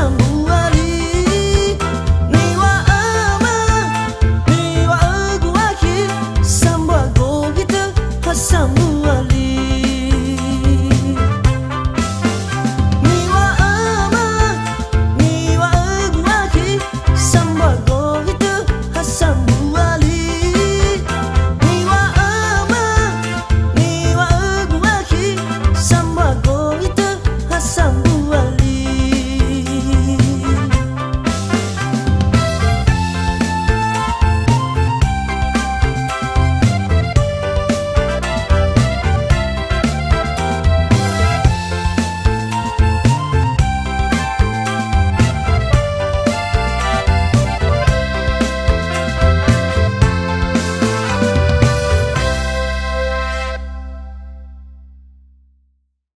pensando